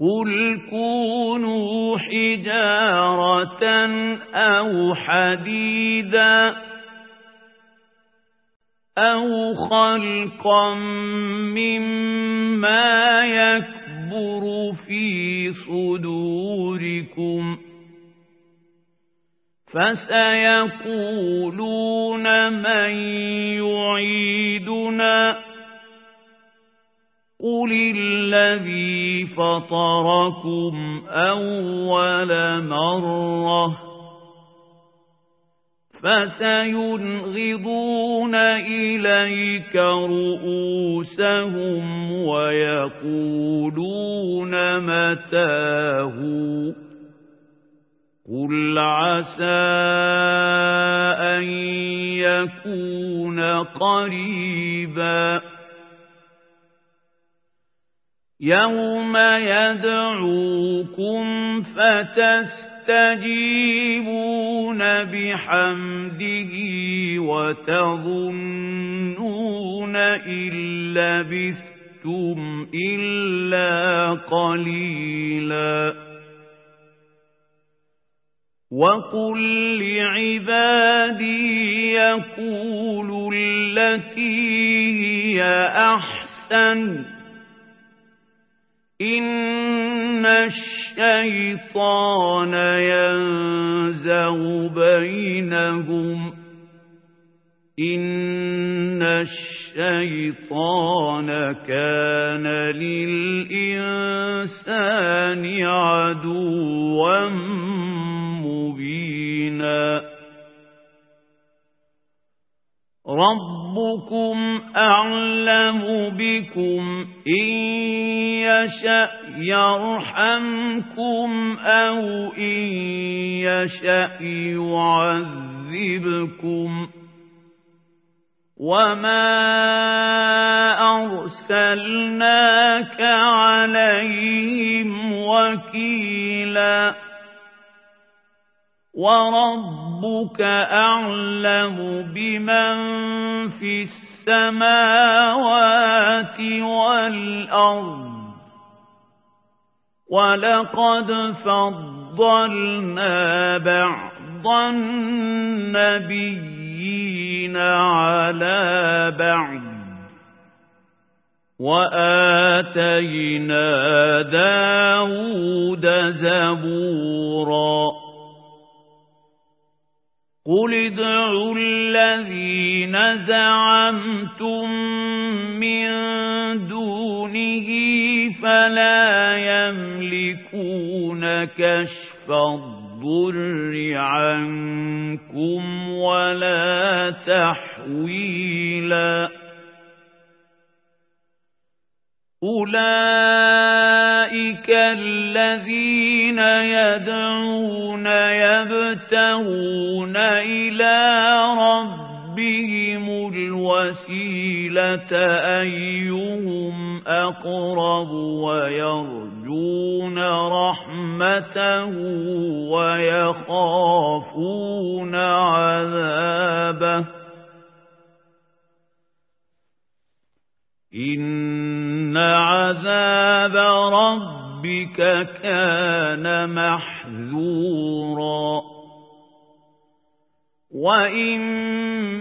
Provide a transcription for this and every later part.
قل كونوا حجارة أو حديدا أو خلقا مما يكبر في صدوركم فسيقولون من يعيدنا قل الذي فطركم أول مرة فسينغضون إليك رؤوسهم ويقولون متاه قل عسى أن يكون قريبا يوم يدعوكم فتستجيبون بحمده وتظنون إن لبثتم إلا قليلاً وقل لعبادي يقولوا التي هي أحسن إن الشيطان ينزغ بينهم إن الشيطان كان للإنسان عدوا مبينا ربكم أعلم بكم إن يشأ يرحمكم أو إن يشأ يعذبكم وما أرسلناك عليهم وكيلا وربك أعلم بمن في السماوات والأرض ولقد فضلنا بعض النبيين على بعض وآتينا داود زبورا قل ادعوا الذين زعمتم كشف الضر عنكم ولا تحويلا أولئك الذين يدعون يبتغون إلى ربهم الوسيلة أيهم أقرب ويرجون رحمته ويخافون عذابه إن عذاب ربك كان محذورا وإن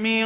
من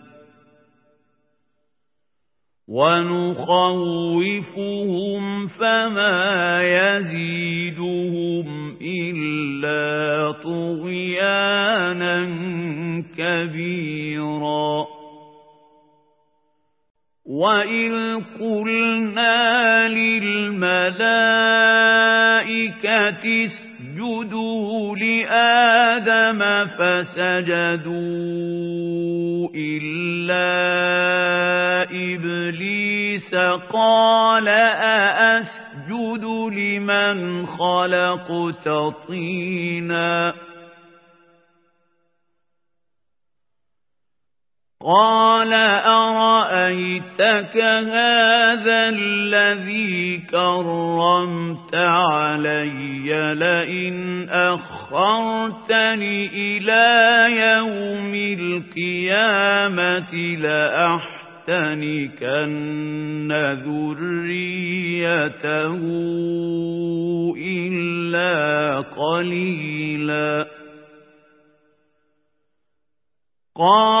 ونخوفهم فما يزيدهم إلا طغيانا كبيرا. وإذ قلنا للملائكة اسجدوا لآدم فسجدوا إلا إبليس قال أأسجد لمن خلقت طيناً قال أرأيتك هذا الذي كرمت علي لئن أخرتني إلى يوم القيامة لأحتنكن ذريته إلا قليلاً قال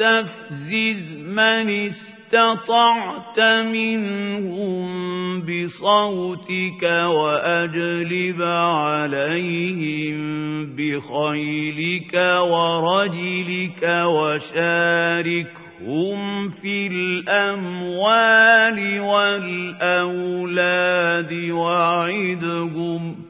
واستفزز من استطعت منهم بصوتك وأجلب عليهم بخيلك ورجلك وشاركهم في الأموال والأولاد وعدهم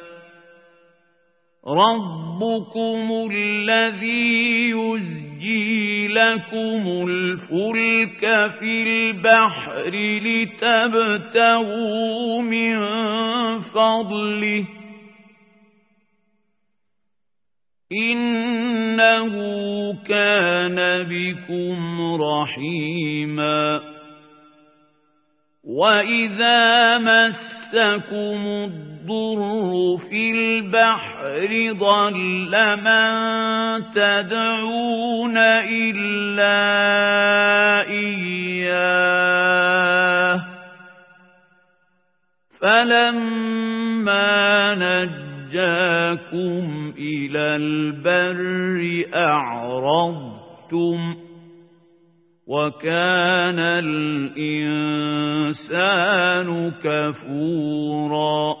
ربكم الذي يزجي لكم الفلك في البحر لتبتغوا من فضله إنه كان بكم رحيما وإذا مسكم الضر الضر في البحر ضل من تدعون إلا إياه فلما نجاكم إلى البر أعرضتم وكان الإنسان كفوراً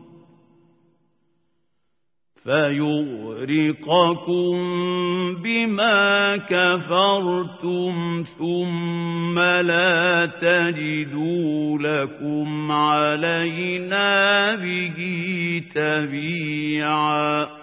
فيغرقكم بما كفرتم ثم لا تجدوا لكم علينا به تبيعا